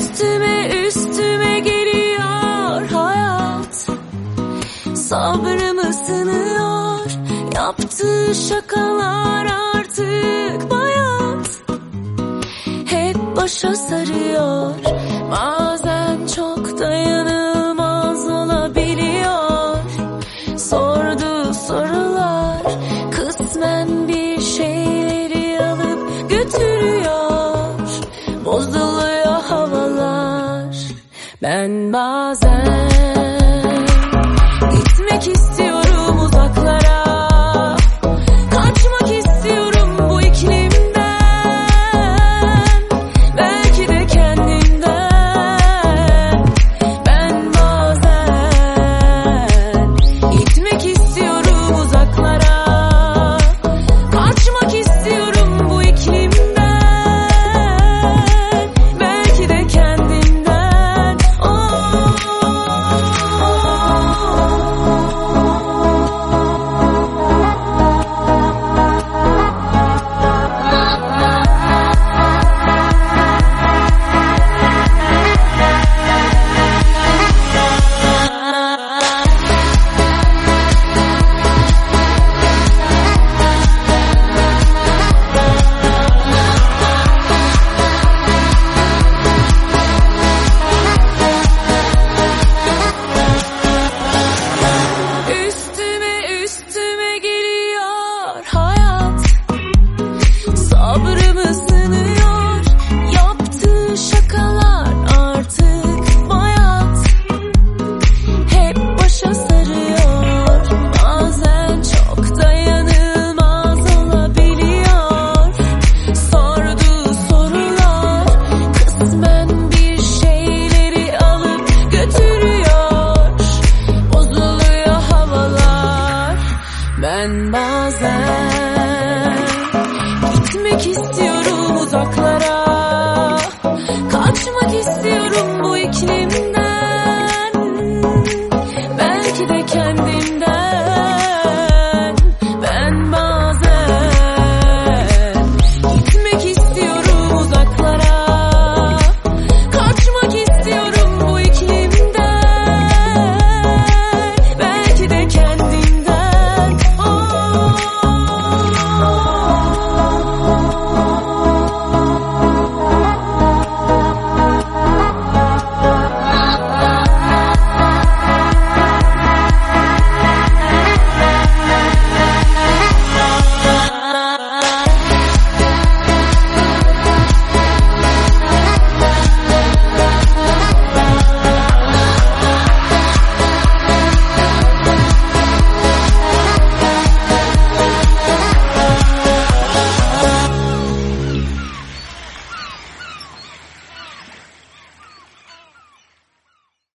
Üstüme üstüme geliyor hayat. Sabrımı sınıyor Yaptığı şakalar artık bayat. Hep başa sarıyor. Bazen çok dayanılmaz Ben bazen Gitmek istiyorum